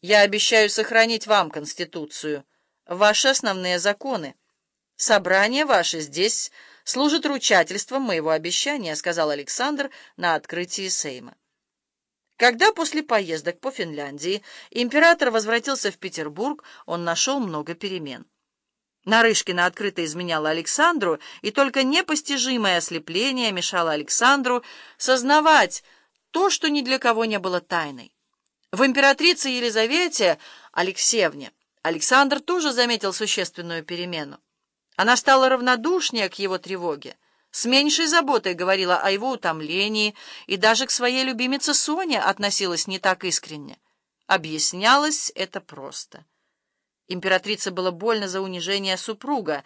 Я обещаю сохранить вам Конституцию, ваши основные законы. Собрание ваше здесь служит ручательством моего обещания, сказал Александр на открытии Сейма. Когда после поездок по Финляндии император возвратился в Петербург, он нашел много перемен. Нарышкина открыто изменяла Александру, и только непостижимое ослепление мешало Александру сознавать то, что ни для кого не было тайной. В императрице Елизавете Алексеевне Александр тоже заметил существенную перемену. Она стала равнодушнее к его тревоге, с меньшей заботой говорила о его утомлении и даже к своей любимице Соне относилась не так искренне. Объяснялось это просто. Императрице было больно за унижение супруга,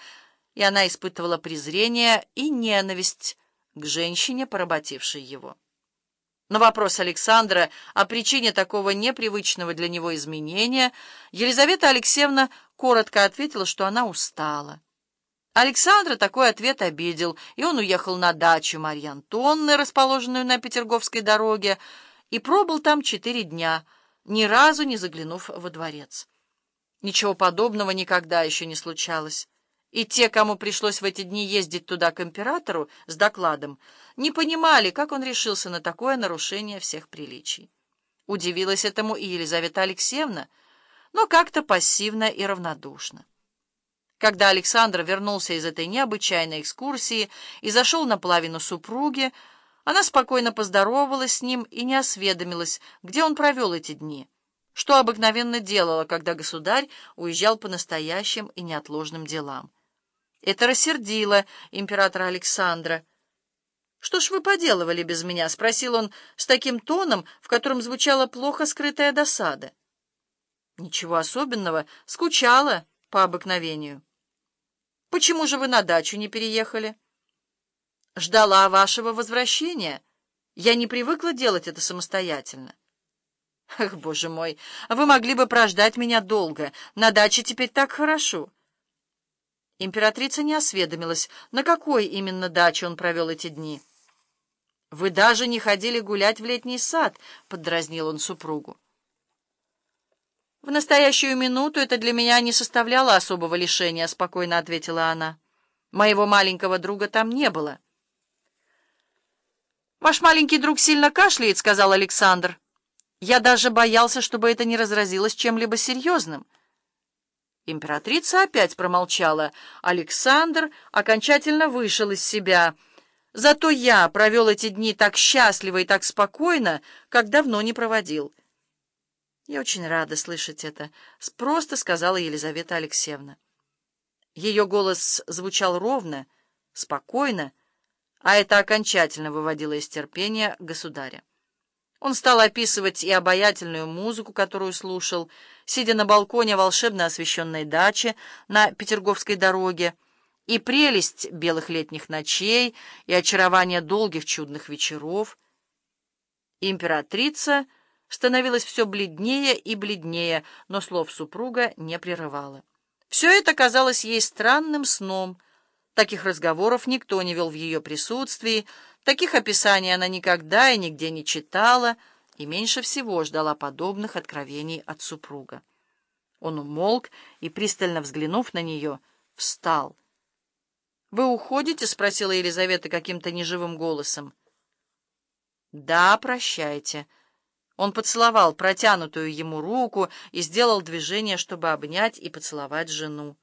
и она испытывала презрение и ненависть к женщине, поработившей его. На вопрос Александра о причине такого непривычного для него изменения Елизавета Алексеевна коротко ответила, что она устала. Александра такой ответ обидел, и он уехал на дачу Марьи Антонны, расположенную на Петерговской дороге, и пробыл там четыре дня, ни разу не заглянув во дворец. Ничего подобного никогда еще не случалось. И те, кому пришлось в эти дни ездить туда к императору с докладом, не понимали, как он решился на такое нарушение всех приличий. Удивилась этому и Елизавета Алексеевна, но как-то пассивно и равнодушно. Когда Александр вернулся из этой необычайной экскурсии и зашел на половину супруги, она спокойно поздоровалась с ним и не осведомилась, где он провел эти дни, что обыкновенно делала, когда государь уезжал по настоящим и неотложным делам. Это рассердило императора Александра. «Что ж вы поделывали без меня?» — спросил он с таким тоном, в котором звучала плохо скрытая досада. «Ничего особенного. Скучала по обыкновению». «Почему же вы на дачу не переехали?» «Ждала вашего возвращения. Я не привыкла делать это самостоятельно». «Ах, боже мой, вы могли бы прождать меня долго. На даче теперь так хорошо». Императрица не осведомилась, на какой именно даче он провел эти дни. «Вы даже не ходили гулять в летний сад», — поддразнил он супругу. «В настоящую минуту это для меня не составляло особого лишения», — спокойно ответила она. «Моего маленького друга там не было». «Ваш маленький друг сильно кашляет», — сказал Александр. «Я даже боялся, чтобы это не разразилось чем-либо серьезным». Императрица опять промолчала. Александр окончательно вышел из себя. Зато я провел эти дни так счастливо и так спокойно, как давно не проводил. Я очень рада слышать это, — просто сказала Елизавета Алексеевна. Ее голос звучал ровно, спокойно, а это окончательно выводило из терпения государя. Он стал описывать и обаятельную музыку, которую слушал, сидя на балконе волшебно освещенной дачи на Петерговской дороге, и прелесть белых летних ночей, и очарование долгих чудных вечеров. Императрица становилась все бледнее и бледнее, но слов супруга не прерывала. Все это казалось ей странным сном. Таких разговоров никто не вел в ее присутствии, Таких описаний она никогда и нигде не читала, и меньше всего ждала подобных откровений от супруга. Он умолк и, пристально взглянув на нее, встал. «Вы уходите?» — спросила Елизавета каким-то неживым голосом. «Да, прощайте». Он поцеловал протянутую ему руку и сделал движение, чтобы обнять и поцеловать жену.